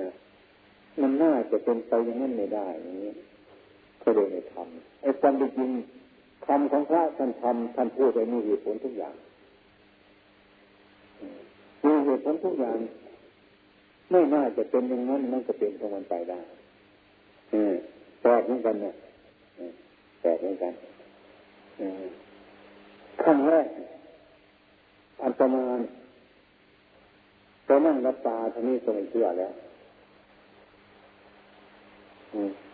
นะมันน่าจะเป็นไปอย่างนั้นไม่ได้อย่างนี้ก็เลยไม่ทำไอ้ความจริงคำของพระท่านทำท่านพูดไปมีเหตุผลทุกอย่างมีเหตุผลทุกอย่าง ไม่น่าจะเป็นอย่างนั้นมันก็เป็นของมันไปได้แปลกเหมือนกันเนี่ยแปลกเหมือนกันขั้นแรกอันตรมายไปนั่งรับตาท่านี้ก็ไม่เชื่อแล้ว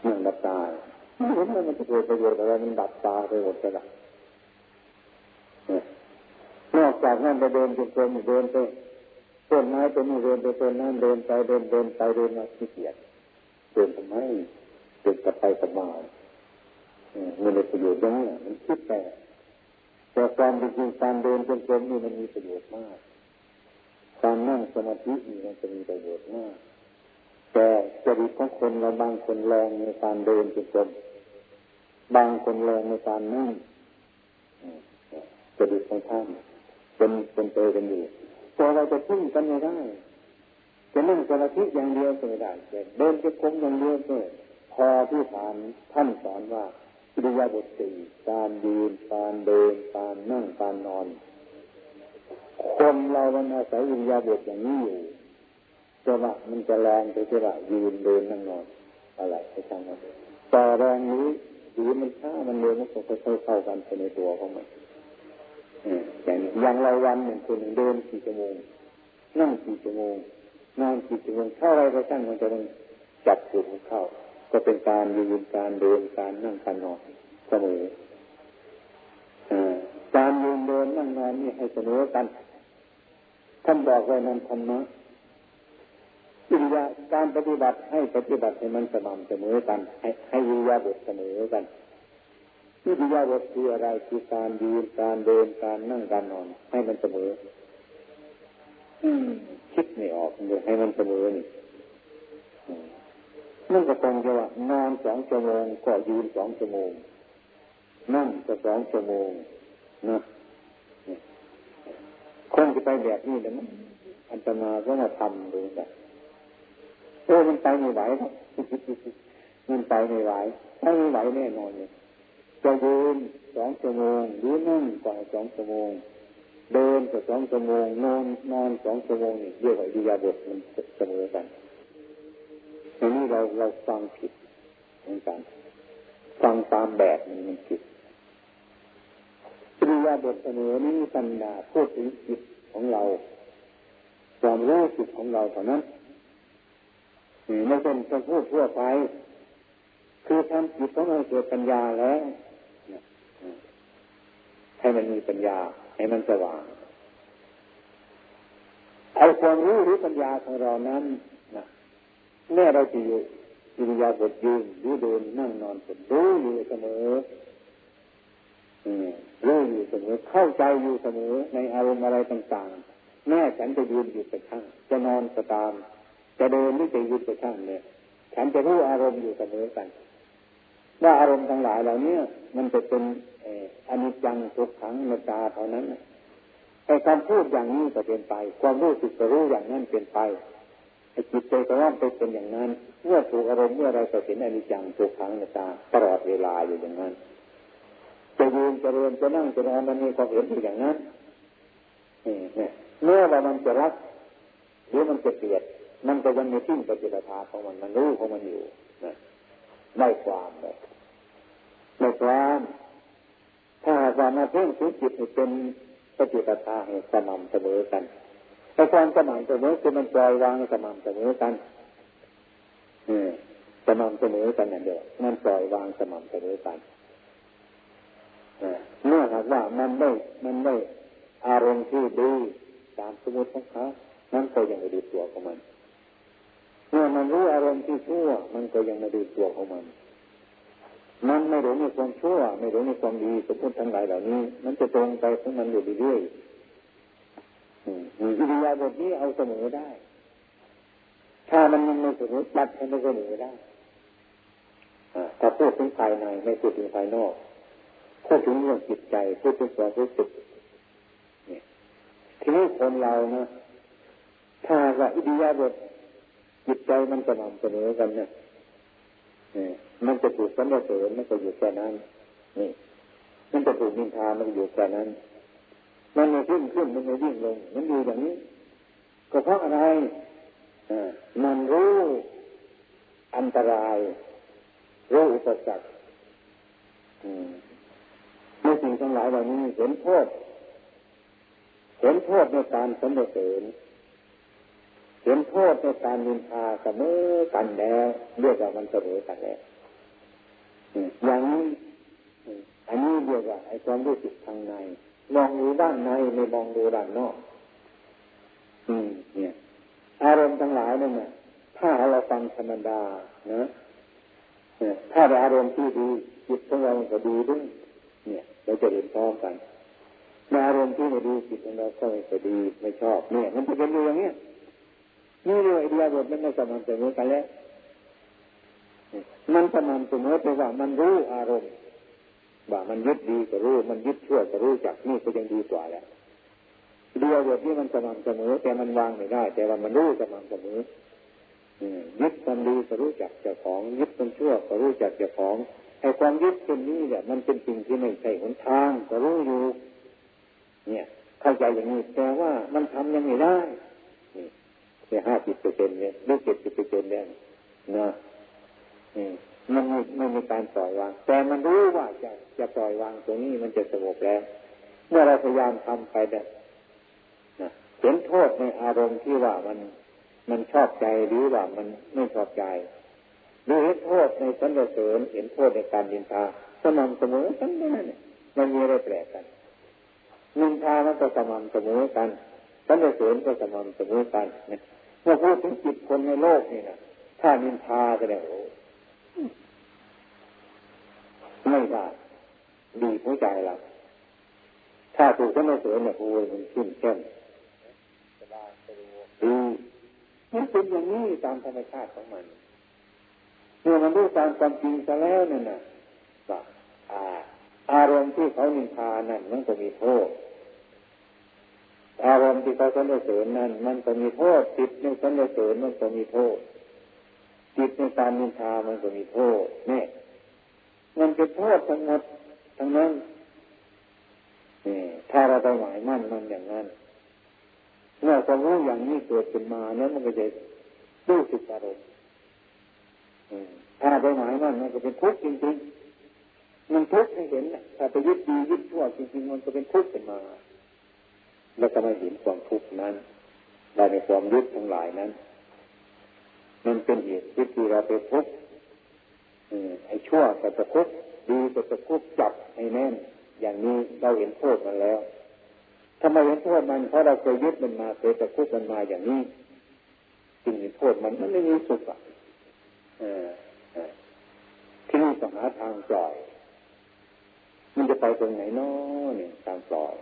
นั่งรับตาไม่เห็นว่ามันจะเกิดประโยชน์อะไรมันดับตาไปหมดเลยนอกจากนั้นไปเดินจงกรมเดินไปต้นไม้ต้นนี้เดินไปต้นนั้นเดินไปเดินเดินไปเดินมาขี้เกียจเดินทำไมเดินกลับไปกับมามันเลยประโยชน์ยังมันคิดแต่แต่ความจริงการเดินจงกรมนี่มันมีประโยชน์มาก การนั่งสมาธินี่มันจะมีประโยชน์มาก แต่จริตของคนเราบางคนแรงในการเดินจงกรมบางคนแรงในการนั่งจริตของท่านเป็นเป็นเตยกันอยู่แต่เราจะพึ่งกันไม่ได้จะนั่งสมาธิอย่างเดียวก็ไม่ได้แต่เดินจะกรมอย่างเดียวก็พอที่ผ่านท่านสอนว่าอิริยาบถสี่การยืนการเดินการนั่งการนอน คนเรามันอาศัยอิริยาบถอย่างนี้อยู่ จะว่ามันจะแรงไปจะว่ายืนเดินนั่งนอนอะไรไปทางนั้นแต่แรงนี้หรือมันช้ามันเร็วมันก็ค่อยๆเข้ากันไปในตัวของมันอย่างอย่างเราวันหนึ่งคนหนึ่งเดินกี่ชั่วโมงนั่งกี่ชั่วโมงนอนกี่ชั่วโมงเท่าไรก็ช่างมันจะต้องจับจุดเข้า ก็เป็นการยืนการเดินการนั่งการนอนเสมอการยืนเดินนั่งนอนนี่ให้เสมอกันท่านบอกไว้นั้นธรรมะ อิริยาการปฏิบัติให้ปฏิบัติให้มันสม่ำเสมอกัน ให้ให้อิริยาบถเสมอกันอิริยาบถคืออะไรคือการยืนการเดินการนั่งการนอน ให้มันเสมอคิดไม่ออกเลยให้มันเสมอนี่นั่นก็ตรงจะว่านอนสองชั่วโมงก็ยืนสองชั่วโมง นั่งก็สองชั่วโมงนะคงจะไปแบบนี้แต่มันอันตนายก็มาทำดูกันโอ้มันไปไม่ไหวครับมันไปไม่ไหวถ้าไม่ไหวแน่นอนเลยจะยืนสองชั่วโมงหรือนั่งก็สองชั่วโมง เดินก็สองชั่วโมงนอนนอนสองชั่วโมงนี่เรียกว่าอิยาบทมันเสมอกันอันนี้เราเราฟังผิดเหมือนกันฟังตามแบบมันมันผิดอิริยาบทเสมอนี้ปัญญาพูดถึงจิตของเราความรู้จิตของเราเท่านั้น ไม่เป็นจะพูดทั่วไป คือทำจิตของเราเกิดปัญญาแล้วให้มันมีปัญญา ให้มันสว่างเอาความรู้หรือปัญญาของเรานั้นนะแม่เราจะอยู่อิริยาบถยืนหรือเดินนั่งนอนเป็นรู้อยู่เสมอรู้อยู่เสมอเข้าใจอยู่เสมอในอารมณ์อะไรต่างๆ แม่ฉันจะยืนอยู่แต่ข้างจะนอนก็ตาม จะเดินหรือจะยืนแต่างเนี่ยฉันจะรู้อารมณ์อยู่เสมอกัน ว่าอารมณ์ทั้งหลายเหล่านี้มันจะเป็นอนิจจังทุกขังนาตาเท่านั้นไอ้การพูดอย่างนี้ก็เป็นไป ความรู้สึกก็รู้อย่างนั้นเป็นไปไอ้จิตใจก็ว่าไปเป็นอย่างนั้น เมื่อถูกอารมณ์เมื่อไรก็เห็นอนิจจังทุกขังนาตาตลอดเวลาอยู่อย่างนั้นจะยืนจะเดินจะนั่งจะนอนมันมีความเห็นอย่างนั้นเนี่ยเมื่อว่ามันจะรักหรือมันจะเกลียด มันก็ยังมีที่ปฏิบัติของมันมันรู้ของมันอยู่นะไม่ความเลยไม่ความถ้าว่ามาเพ่งถึงจิตเป็นปฏิปทาให้สม่ำเสมอกันแต่ความสม่ำเสมอคือมันปล่อยวางสม่ำเสมอกันสม่ำเสมอกันอย่างเดียวมันปล่อยวางสม่ำเสมอกันเมื่อหากว่ามันไม่มันไม่อารมณ์ที่ดีตามสมมติของเขานั่นก็ยังไม่ดีตัวของมัน เมื่อมันรู้อารมณ์ที่ชั่ว มันก็ยังไม่ดีตัวของมัน มันไม่หลงในความชั่ว ไม่หลงในความดีสมมติทั้งหลายเหล่านี้ มันจะตรงไปของมันอยู่เรื่อยๆอิริยาบถนี้เอาเสมอได้ ถ้ามันยังไม่เสมอตัดให้ไม่เสมอได้ถ้าพูดถึงภายในไม่พูดถึงภายนอกพูดถึงเรื่องจิตใจพูดถึงความรู้สึกทีนี้คนเรานะถ้าว่าอิริยาบถ จิตใจมันสม่ำเสมอกันเนี่ยมันจะถูกสันเสริญมันก็อยู่แค่นั้นนี่ มันจะถูกนินทามันอยู่แค่นั้น มันไม่ขึ้นขึ้นมันไม่วิ่งลง มันอยู่อย่างนี้ ก็เพราะอะไรมันรู้อันตรายรู้อุปสรรคในสิ่งทั้งหลายเหล่านี้เห็นโทษเห็นโทษในการสมเสริญ เห็นโทษในการนินทาเสมอกันแล้วเรียกว่ามันเสมอกันแล้วอย่างนี้อันนี้เรียกว่าไอ้ความรู้สึกทางในมองดูด้านในไม่มองดูด้านนอกอืมเนี่ย อารมณ์ทั้งหลายนั่นน่ะถ้าเราฟังธรรมดานะถ้าอารมณ์ที่ดีจิตของเราก็ดีด้วยเนี่ยเราจะเห็นพร้อมกันในอารมณ์ที่ไม่ดีจิตของเราก็ไม่ดีไม่ชอบเนี่ย มันจะเป็นอย่างเงี้ย นี่เรื่องไอเดียบทมันไม่สม่ำเสมอกันแล้วมันสม่ำเสมอแต่ว่ามันรู้อารมณ์ว่ามันยึดดีก็รู้ มันยึดชั่วก็รู้จักนี่ก็ยังดีกว่าแล้วเดียวบทนี้มันสม่ำเสมอ แต่มันวางไม่ได้ แต่ว่ามันรู้สม่ำเสมอยึดความดีก็รู้จักเจ้าของ ยึดความชั่วก็รู้จักเจ้าของไอ้ความยึดเป็นนี้เนี่ยมันเป็นสิ่งที่ไม่ใช่หนทางก็รู้อยู่ เนี่ย เข้าใจอย่างนี้แต่ว่ามันทำยังไม่ได้ นี่ห้าสิบเปอร์เซ็นต์เนี่ยหรือเจ็ดสิบเปอร์เซ็นต์เนี่ยนะมันไม่ไม่มีการปล่อยวาง แต่มันรู้ว่าจะจะปล่อยวางตรงนี้มันจะสงบแล้ว เมื่อเราพยายามทำไปเนี่ยเห็นโทษในอารมณ์ที่ว่ามันมันชอบใจหรือว่ามันไม่ชอบใจหรือเห็นโทษในสันเสริญเห็นโทษในการดินทาสม่ำเสมอกันนั่นมันมีอะไรแปลกกันนินทามันก็สม่ำเสมอกันสันเสริญก็สม่ำเสมอกันเนี่ย เมื่อพูดถึงจิตคนในโลกนี่นะถ้านินทาก็ได้โอ้ไม่ได้ดีหัวใจเราถ้าถูกสันเสริญเนี่ยโอ้ยมันขึ้นเข้มดีมันเป็นอย่างนี้ตามธรรมชาติของมันเมื่อมันรู้ตามความจริงซะแล้วเนั่นน่ะอารมณ์ที่เขานินทานั่นมันก็มีโทษ อารมณ์ที่เขาสนเสริญนั่น มันก็มีโทษจิตในสนเสริญมันก็มีโทษจิตในการนินทามันก็มีโทษเนี่ยมันเป็นโทษทั้งหมดทั้งนั้นนี่ถ้าเราไปหมายมั่นมันอย่างนั้นเมื่อความรู้อย่างนี้เกิดขึ้นมาเนี่ยมันก็จะรู้สึกอารมณ์ถ้าไปหมายมันมันก็เป็นทุกข์จริงๆมันทุกข์ให้เห็นถ้าไปยึดดียึดชั่วจริงๆมันก็เป็นทุกข์ขึ้นมา แล้วก็มาเห็นความทุกข์นั้นได้ในความยึดทั้งหลายนั้น มันเป็นเหตุที่เราไปทุกข์ไอ้ชั่วก็จะทุกข์ดีก็จะทุกข์จับให้แน่น อย่างนี้เราเห็นโทษมันแล้วทำไมเห็นโทษมันเพราะเราเคยยึดมันมาเคยตะคุบมันมาอย่างนี้จึงเห็นโทษมันมันไม่มีสุขอะที่นี่ต้องหาทางปล่อย มันจะไปตรงไหนน้อเนี่ยทางปล่อย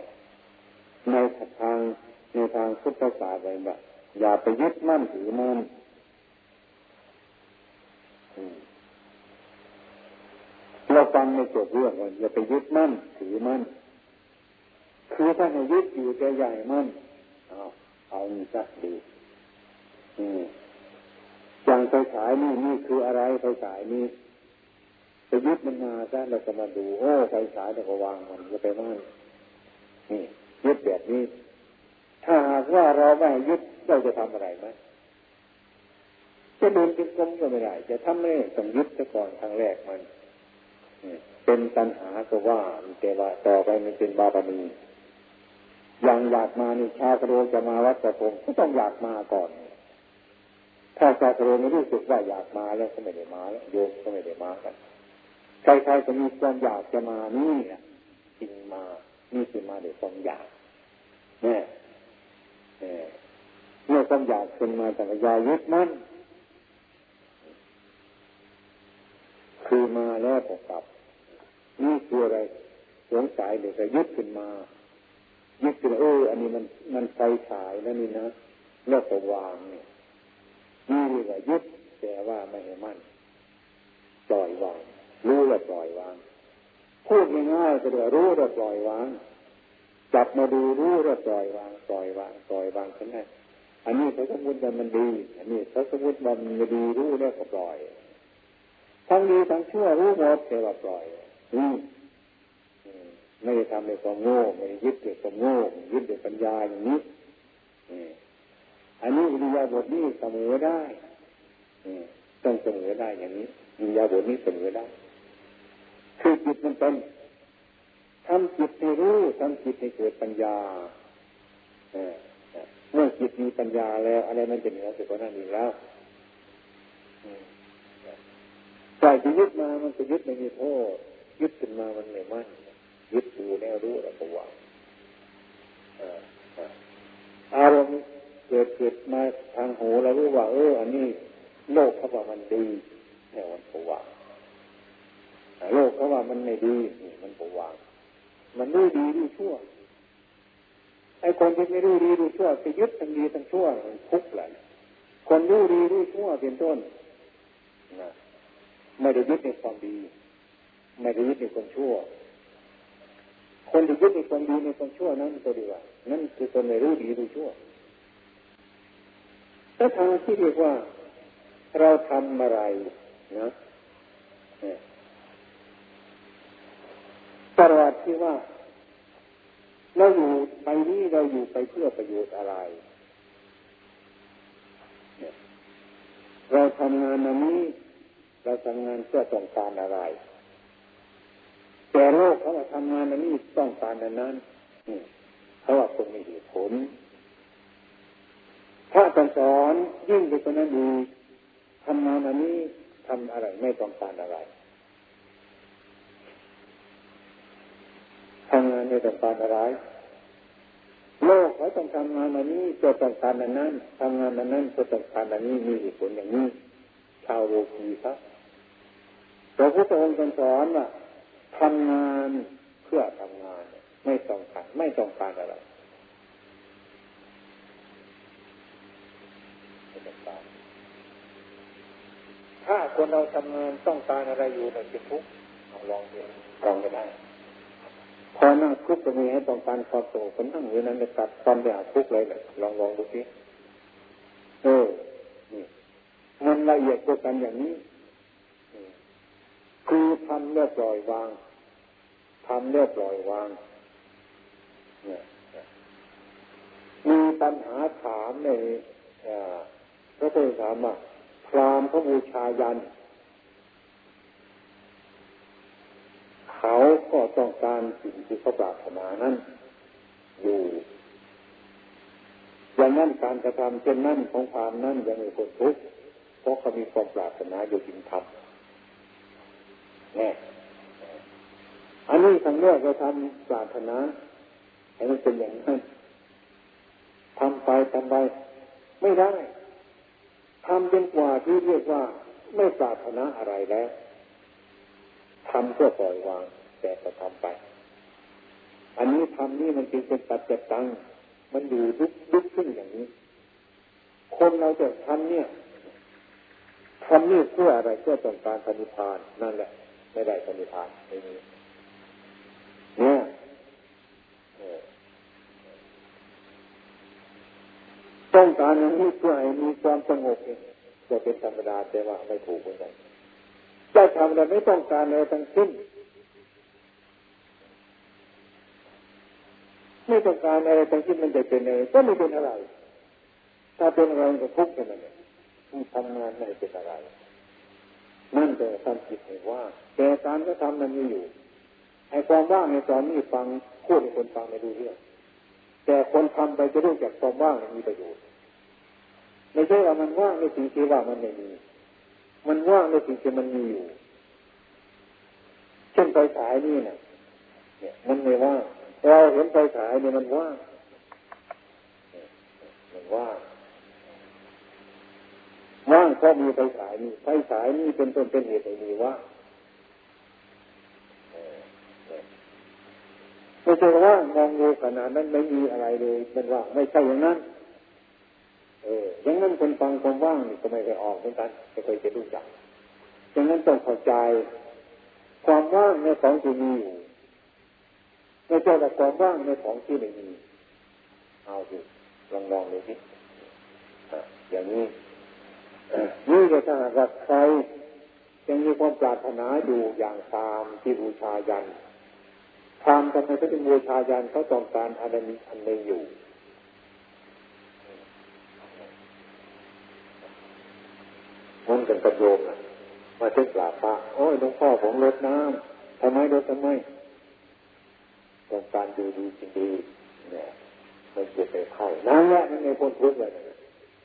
ในทางในทางพุทธศาสนาแบบอย่าไปยึดมั่นถือมั่นเราฟังในจบเรื่องว่าอย่าไปยึดมั่นถือมั่นคือถ้าให้ยึดอยู่จะใหญ่มั่นเอาเอานี่สักดีอย่างไฟฉายนี่นี่คืออะไรไฟฉายนี่ไปยึดมันมาซะเราจะมาดูโอ้ไฟฉายเราก็วางมันจะไปมั่นนี่ ยึดแบบนี้ ถ้าหากว่าเราไม่ยึดเราจะทำอะไรไหมจะเดินเป็นกลมก็ไม่ได้จะทำไม่ต้องยึดซะก่อนครั้งแรกมันเป็นปัญหาก็ว่าแต่ว่าต่อไปมันเป็นบาปมีอย่างอยากมานี่ชาวกรโดจะมาวัดประพงก็ต้องอยากมาก่อน ถ้าชาวกรโดไม่รู้สึกว่าอยากมาแล้วก็ไม่ได้มาแล้วโยมก็ไม่ได้มากันใครๆจะมีความอยากจะมานี่จริงมา นี่คือมาด้วยความอยากเนี่ยเมื่อความอยากขึ้นมาแต่ยายึดมั่นคือมาแล้วก็กลับ นี่คืออะไรสงสัยเดี๋ยวจะยึดขึ้นมา ยึดขึ้นเอออันนี้มันมันไฟฉายแล้วนี่นะแล้วก็วางเนี่ยนี่เรียกว่ายึดแต่ว่าไม่ให้มั่นปล่อยวางรู้แล้วปล่อยวาง พูดง่ายๆก็เดี๋ยวรู้แล้วปล่อยวางจับมาดูรู้แล้วปล่อยวางปล่อยวางปล่อยวางขึ้นได้อันนี้เขาสมมติว่ามันดี อันนี้เขาสมมติว่ามันไม่ดีรู้แล้วก็ปล่อย ทั้งดีทั้งชั่วรู้หมดแต่ว่าปล่อยอืมไม่ได้ทำในความโง่ไม่ได้ยึดในความโง่ยึดในปัญญาอย่างนี้อันนี้อิริยาบถนี้เสมอได้ต้องเสมอได้อย่างนี้อิริยาบถนี้เสมอได้ คือจิตมันเป็นทำจิตให้รู้ทำจิตให้เกิดปัญญาเมื่อจิตมีปัญญาแล้วอะไรมันจะเหนือสุดกว่านั้นอีกแล้วใจจะยึดมามันจะยึดไม่มีโทษยึดขึ้นมามันไม่มั่นยึดดูแนวรู้แล้วก็วางอารมณ์เกิดเกิดมาทางหูเรารู้ว่า เออ อันนี้โลกเขาว่ามันดีเนี่ยมันก็วาง โลกเขาว่ามันไม่ดีนี่มันก็วาง มันรู้ดีรู้ชั่วไอ้คนที่ไม่รู้ดีรู้ชั่วไปยึดทั้งดีทั้งชั่วมันทุกข์แหละคนรู้ดีรู้ชั่วเป็นต้นนะไม่ได้ยึดในความดี ไม่ได้ยึดในความชั่ว คนที่ยึดในความดีในความชั่วนั้นก็ดีว่า นั่นคือคนไม่รู้ดีรู้ชั่วถ้าทางที่เรียกว่าเราทำอะไรนะ ตลอดที่ว่าเราอยู่ไปนี้เราอยู่ไปเพื่อประโยชน์อะไร เราทำงานอันนี้ เราทำงานเพื่อต้องการอะไร แต่โลกเขาทำงานอันนี้ต้องการอันนั้นเขาะว่าคนมีเหตุผลพระสอนยิ่งไปกว่านั้นดีทำงานอันนี้ทำอะไรไม่ต้องการอะไรำงานไม่ต้องการอะไร โลกเขาต้องทำงานอันนี้เพื่อต้องการอันนั้นทำงานอันนั้นเพื่อต้องการอันนี้มีผลอย่างนี้ ชาวโลกีครับพระพุทธองค์สอนว่าทำงานเพื่อทำงาน ไม่ต้องการไม่ต้องการอะไรถ้าคนเราทำงานต้องการอะไรอยู่เราจะทุกข์ลองดูลองก็ได้ พอนั่งทุกข์จะมีให้ต้องการความสงบคนนั่งอยู่นั้นจะตัดความอยากทุกข์เลยเลยลองลองดูสิเออนี่มันละเอียดกว่ากันอย่างนี้คือทำเรียบปล่อยวางทำเรียบปล่อยวางเนี่ยมีปัญหาถามในพระพุทธถามว่าพรามพระบูชายันเขา ก็ต้องการสิ่งที่เขาปรารถนานั้นอยู่อย่างนั้นการกระทำเช่นนั้นของความนั้นยังมีคนทุกข์เพราะเขามีความปรารถนาอยู่จริงทำแน่อันนี้ทางเลือกเราทำปรารถนาให้มันเป็นอย่างนั้นทำไปทำไปไม่ได้ทำจนกว่าที่เรียกว่าไม่ปรารถนาอะไรแล้วทำเพื่อปล่อยวาง แต่ก็ทำไป อันนี้ทำนี่มันจึงเป็นปัจจตัง มันอยู่ดุกดุกขึ้นอย่างนี้ คนเราจะทำเนี่ยทำนี่เพื่ออะไรเพื่อต้องการปณิพานนั่นแหละ ไม่ได้ปณิพานไม่มีเนี่ยต้องการอย่างนี้เพื่อให้มีความสงบเองจะเป็นธรรมดาแต่ว่าไม่ถูกเหมือนกันจะทำอะไรไม่ต้องการอะไรทั้งสิ้น ไม่ต้องการอะไรทั้งสิ้นมันจะเป็นอะไรก็ไม่เป็นอะไร ถ้าเป็นอะไรก็ทุกข์กันเละทำงานไม่เป็นอะไร นั่นแต่ทำจิตให้ว่า แต่การก็ทำมันมีอยู่ไอ้ความว่างในตอนนี้ฟังพูดให้คนฟังไม่รู้เรื่องแต่คนทำไปจะรู้จักความว่างมีประโยชน์ไม่ใช่ว่ามันว่างในสิ่งที่ว่ามันไม่มี มันว่างในสิ่งที่มันมีอยู่ เช่นไฟฉายนี่นะเนี่ย มันไม่ว่าง เราเห็นไฟฉายเนี่ยมันว่างมันว่างว่างเพราะมีไฟฉายนี่ไฟฉายนี่เป็นต้นเป็นเหตุให้มีว่างไม่ใช่ว่ามองดูขนาดนั้นไม่มีอะไรเลยมันว่างไม่ใช่อย่างนั้น เอออย่างนั้นคนฟังความว่างนี่ก็ไม่เคยออกเหมือนกันไม่เคยจะรู้จักดังนั้นต้องเข้าใจ ความว่างในของที่มีอยู่ ไม่ใช่แต่ความว่างในของที่ไม่มีเอาสิลองลองดูสิอย่างนี้นี่จะถ้าหากใครยังมีความปรารถนาอยู่อย่างตามที่บูชายันทำทำไมเขาถึงบูชายันเขาต้องการอะไรมีอันหนึ่งอยู่มันเป็นประโยชน์มาเช็คกราบพระโอ้ยหลวงพ่อผมลดน้ำทำไมลดทำไม ต้องการดูดีจริงดีเนี่ยมันจะไปเข้านั่นแหละมันในพ้นทุกข์เลย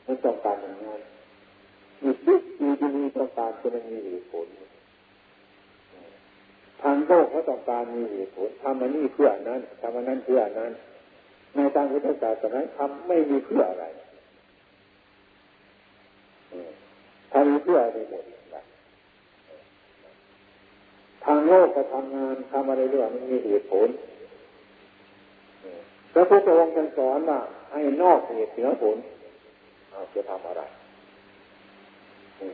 มันต้องการอย่างนั้นมีทุกมีดีต้องการจะมันมีเหตุผลทางโลกเขาต้องการมีเหตุผลทำมันนี่เพื่อนั้นทำมันนั้นเพื่อนั้น ในทางพุทธศาสนาทำไม่มีเพื่ออะไรทำเพื่ออะไรหมดทางโลกก็ทำงานทำอะไรด้วยมันมีเหตุผล พระพุทธองค์สอนว่าให้นอกเหตุเหนือผลเอาจะทำอะไร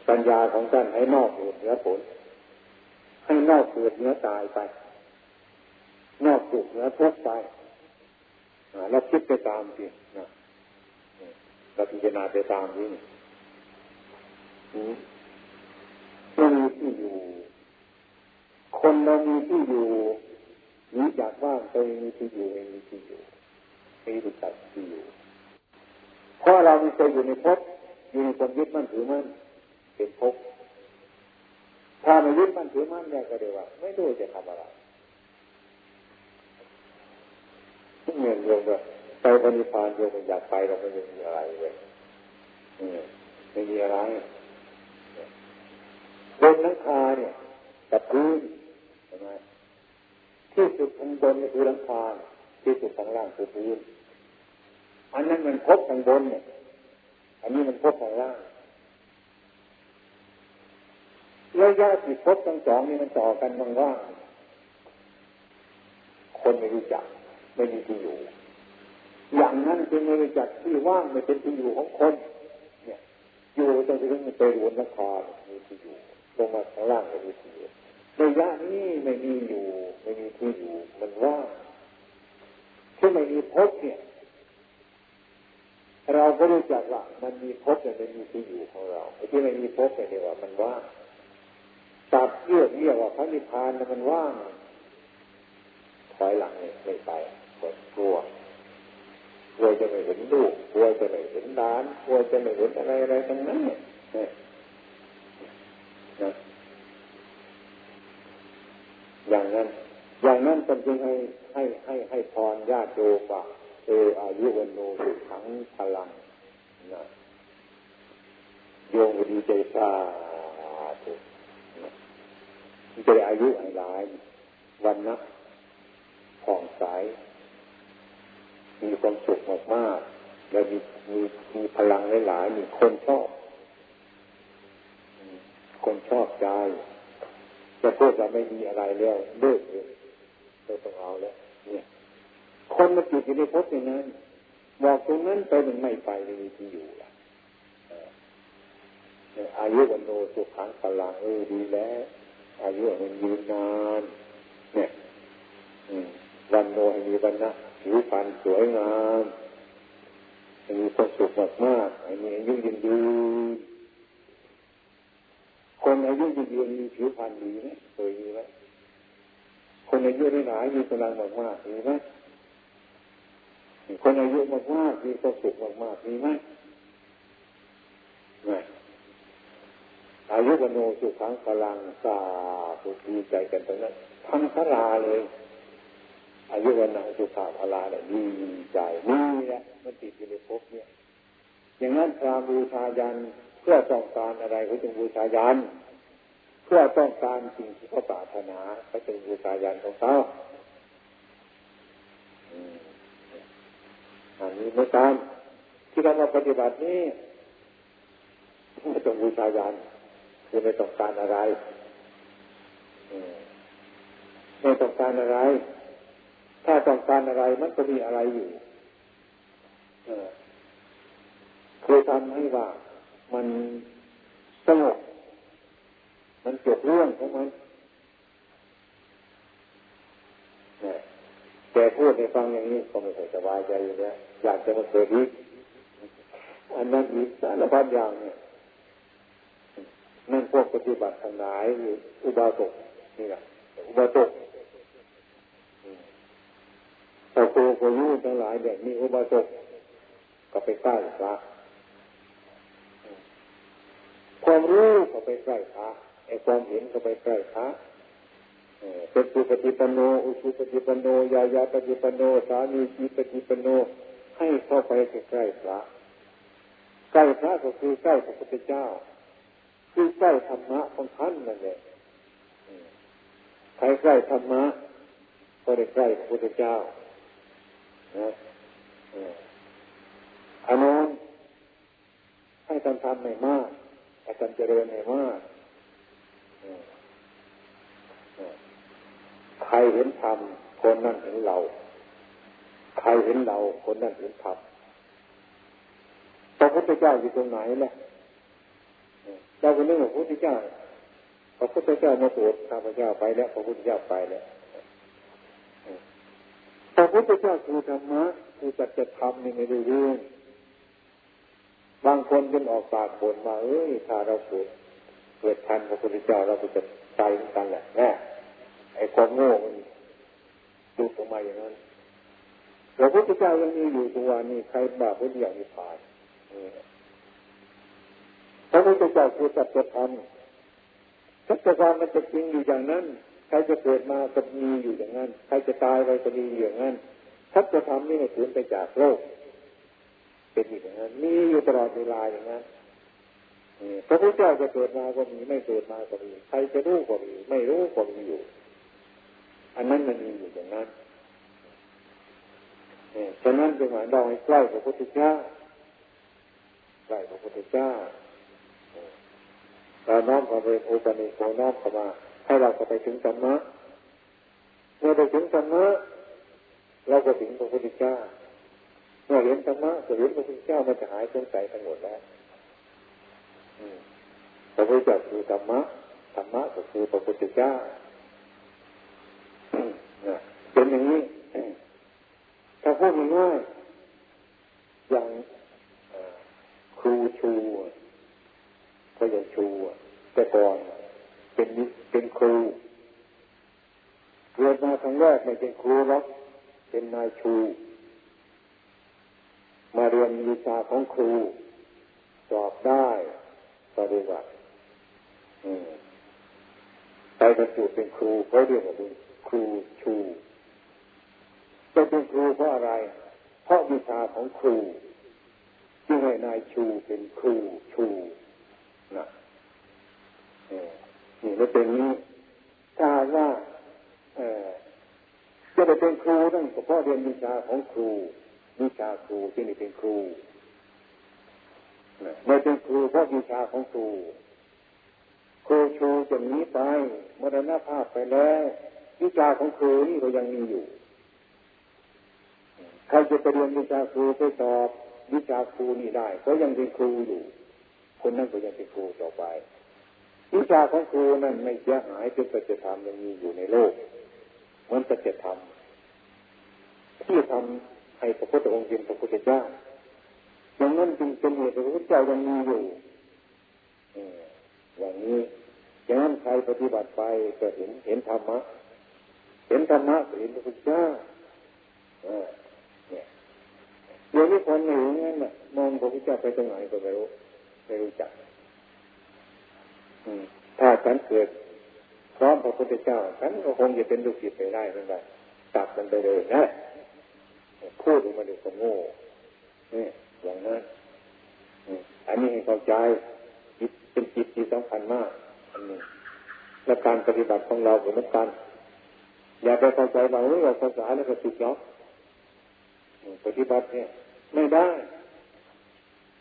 ปัญญาของท่านให้นอกเหตุเหนือผล ให้นอกเกิดเหนือตายไป นอกสุขเหนือทุกข์ไปแล้วคิดไปตามสิเราพิจารณาไปตามนี้ไม่มีที่อยู่ คนเรามีที่อยู่นี้จากว่างไปมีที่อยู่มีที่อยู่ ไม่รู้จักที่อยู่เพราะเราไม่เคยอยู่ในภพอยู่ในความยึดมั่นถือมั่นเป็นภพถ้าไม่ยึดมั่นถือมั่นเนี่ยก็เดียว่า ไม่รู้จะทำอะไรทุกเงินโยมเลยไปปณิพานโยมอยากไปเราไม่มีอะไรเลยไม่มีอะไรบนนังคาเนี่ยกับพื้นใช่ไหมที่สุดข้างบนคือหลังคา ที่สุดข้างล่างคือพื้นอันนั้นมันพบข้างบนเนี่ย อันนี้มันพบข้างล่างระยะที่พบทั้งสองนี่มันต่อกันบางว่า คนไม่รู้จัก ไม่มีที่อยู่ อย่างนั้นจึงไม่รู้จักที่ว่างไม่เป็นที่อยู่ของคน เนี่ย อยู่ตรงที่มันไปรวนนครมีที่อยู่ลงมาข้างล่างไม่มีที่อยู่ระยะนี้ไม่มีอยู่ ไม่มีที่อยู่ มันว่าง ที่ไม่มีพบเนี่ย เราก็รู้จักว่ามันมีพบแต่ไม่มีที่อยู่ของเราไอ้ที่ไม่มีพบเนี่ยว่ามันว่างตัดเรียกเรียกว่าพระนิพพานมันว่างถอยหลังเนี่ยไม่ไปกดกลัวกลัวจะไม่เห็นลูกกลัวจะไม่เห็นด้านกลัวจะไม่เห็นอะไรอะไรทั้งนั้นเนี่ยนะอย่างนั้น อย่างนั้นเป็นจึงให้ให้ให้ให้พรญาติโยมว่าเอออายุวันโนสุขังพลังนะโยมดีใจซาถูกจะได้อายุหลายวันนะผ่องใสมีความสุขมากๆแล้วมีมีมีพลังหลายๆมีคนชอบ คนชอบใจจะพูดว่าไม่มีอะไรแล้วเลิกเลย เราต้องเอาแล้วเนี่ย คนมาจิตอยู่ในภพอย่างนั้นบอกตรงนั้นไปมันไม่ไปไม่มีที่อยู่ละอายุวันโนสุขังพลังเออดีแล้ว อายุมันยืนนาน เนี่ยวันโนให้มีวันนะผิวพรรณสวยงามมีความสุขมากมากมีอายุยืนยืนคนอายุยืนยืนมีผิวพรรณดีไหมเคยมีไหม คนอายุได้หนามีกำลังมากมากมีไหมคนอายุมากมากมีความสุขมากมากมีไหมไม่อายุวโนสุขังพลังสาสุดีใจกันตรงนั้นทำสลาเลย อายุวันนาสุขาพลาเนี่ยดีใจนี่แหละมันติดอยู่ในภพเนี่ย อย่างนั้นพระบูชายันเพื่อต้องการอะไรเขาจึงบูชายันเพื่อต้องการสิ่งที่เขาปรารถนาเขาจึงบูชายันของเขาอันนี้ไม่ตามที่เรามาปฏิบัตินี้ไม่ต้องบูชายันคือไม่ต้องการอะไรไม่ต้องการอะไร ถ้าต้องการอะไรมันก็มีอะไรอยู่คือทำให้ว่ามันสงบ มันจบเรื่องของมันแต่พูดในฟังอย่างนี้ก็ไม่ค่อยสบายใจอยู่แล้วอยากจะมาเกิดอีกอันนั้นอีกสารพัดอย่างเนี่ยนั่นพวกปฏิบัติทั้งหลายหรืออุบาสกนี่แหละอุบาสกต่โกโกยุทั้งหลายแบบนี้อุบาสกก็ไปใกล้พระความรู้ก็ไปใกล้พระ ไอ้ความเห็นก็ไปใกล้พระเป็นสุปฏิปโน อุสุปฏิปโน ยายาปฏิปโน สามีจีปฏิปโน ให้เข้าไปใกล้พระ ใกล้พระก็คือใกล้พระพุทธเจ้า คือใกล้ธรรมะของท่านนั่นแหละใครใกล้ธรรมะก็ได้ใกล้พระพุทธเจ้านะอันนั้นให้การทำไม่มากให้การเจริญไม่มาก ใครเห็นธรรมคนนั้นเห็นเรา ใครเห็นเรา คนนั้นเห็นธรรมพระพุทธเจ้าอยู่ตรงไหนล่ะเราก็นึกว่าพระพุทธเจ้าพระพุทธเจ้ามาโปรดข้าพเจ้าไปแล้วพระพุทธเจ้าไปแล้วพระพุทธเจ้าคือธรรมะคือจัจธรรมนี่ไม่ได้เรื่องบางคนเป็นออกปากบ่นมาเอ้ยถ้าเราเกิด เกิดทันพระพุทธเจ้าเราก็จะตายเหมือนกันแหละแน่ไอ้ความโง่มันดูออกมาอย่างนั้นพระพุทธเจ้ายังมีอยู่ตัวนี้ใครบาปพุทธอย่างนี้ผ่านพระพุทธเจ้าคือสัจธรรมสัจธรรมมันจะจริงอยู่อย่างนั้น ใครจะเกิดมาก็มีอยู่อย่างนั้น ใครจะตายไปก็มีอย่างนั้นสัจธรรมนี่ไม่สูญไปจากโลก เป็นอย่างนั้น มีอยู่ตลอดเวลาอย่างนั้น พระพุทธเจ้าจะเกิดมาก็มีไม่เกิดมาก็มีใครจะรู้ก็มีไม่รู้ก็มีอยู่ อันนั้นมันมีอยู่อย่างนั้นฉะนั้นจึงหมายเราให้ใกล้พระพุทธเจ้าใกล้พระพุทธเจ้าเราน้อมเข้าไปโอปนิโกน้อมเข้ามาให้เราไปถึงธรรมะเมื่อไปถึงธรรมะเราก็ถึงพระพุทธเจ้าเมื่อเห็นธรรมะก็เห็นพระพุทธเจ้ามันจะหายสงสัยทั้งหมดแล้ว พระพุทธเจ้าคือธรรมะธรรมะก็คือพระพุทธเจ้าเป็นอย่างนี้ถ้าพูดง่ายๆอย่างครูชูก็ยังชูแต่ก่อนเป็นเป็นครูเกิดมาครั้งแรกไม่เป็นครูหรอกเป็นนายชู มาเรียนวิชาของครูสอบได้็รียกว่าไปบรรจุเป็นครูเขาเรียกว่าเป็นครูชูจะเป็นครูเพราะอะไร เพราะวิชาของครูจึงให้นายชูเป็นครูชูนะนี่มันเป็นนี้ถ้าว่าจะได้เป็นครูต้องเฉพาะเรียนวิชาของครูวิชาครูที่นี่เป็นครู ไม่เป็นครูเพราะวิชาของครูครูชูจะหนีไปมรณภาพไปแล้ววิชาของครูนี่ก็ยังมีอยู่ใครจะไปเรียนวิชาครูไปสอบวิชาครูนี่ได้ก็ยังเป็นครูอยู่คนนั้นก็ยังเป็นครูต่อไป วิชาของครูนั้นไม่เสียหายเป็นปัจจธรรมยังมีอยู่ในโลกเหมือนปัจจธรรมที่ทำให้พระพุทธองค์เป็นพระพุทธเจ้า อย่างนั้นจึงเป็นเหตุพระพุทธเจ้ายังมีอยู่อย่างนี้อย่างนั้นใครปฏิบัติไปก็เห็นเห็นธรรมะ เห็นธรรมะเห็นพระพุทธเจ้าเนี่ยเดี๋ยวนี้คนหนึ่งนั่นน่ะมองพระพุทธเจ้าไปตรงไหนก็ไม่รู้ไม่รู้จักถ้าฉันเกิดพร้อมพระพุทธเจ้าฉันก็คงจะเป็นลูกศิษย์ไปได้เหมือนกันตัดกันไปเลยนะพูดออกมาดูก็โง่นี่ อย่างนั้นอันนี้ให้เข้าใจเป็นจิตที่สำคัญมากอันนี้และการปฏิบัติของเราเหมือนกัน อย่าไปเข้าใจว่าเออภาษาแล้วก็สุดยอดปฏิบัติเนี่ย ไม่ได้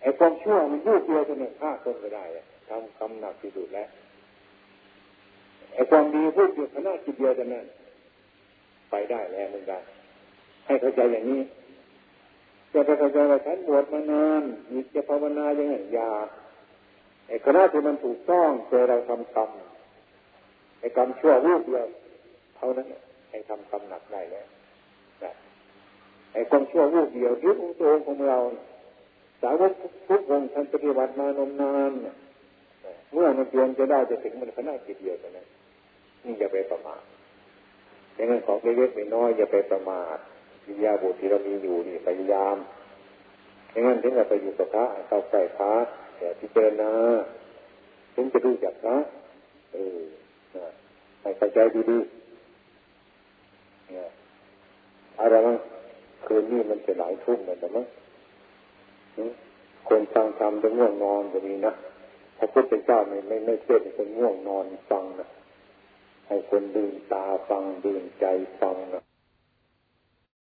ไอ้ความชั่วมันยูบเดียวจะเนี่ยฆ่าคนไม่ได้ทำคำหนักที่สุดแล้วไอ้ความดีพูดอยู่ขนาดจิตเดียวจะนั้นไปได้แล้วมือนกันให้เข้าใจอย่างนี้ จะไปเข้าใจว่าฉันบวชมานานมีจะภาวนาอย่างไงยาไอ้คณะที่มันถูกต้องเจอเราทำกรรมไอ้กรรมชั่วรูปเดียวเท่านั้นไอ้ทำกรรมหนักได้แล้วไอ้ความชั่วรูปเดียวยึดองตัวของเรา สาวกทุกองค์ท่านปฏิบัติมานานเมื่อมันเพียงจะได้จะถึงมันขนาดทีเดียวเท่านั้นนี่อย่าไปประมาทดังนั้นของเล็กๆน้อยอย่าไปประมาท วิญญาบุตรที่เรามีอยู่นี่พยายามดังนั้นถึงเราไปอยู่กับพระเข้าใกล้พระแต่พิจารณาถึงจะรู้จักพระเออให้เข้าใจดีๆเนี่ยอะไรมั้งคืนนี้มันจะหลายทุ่มเหมือนกันมั้งคนฟังธรรมจะง่วงนอนก็มีนะพระพุทธเจ้าไม่ไม่ไม่เทศให้คนง่วงนอนฟังนะให้คนดื่นตาฟังดื่นใจฟังนะ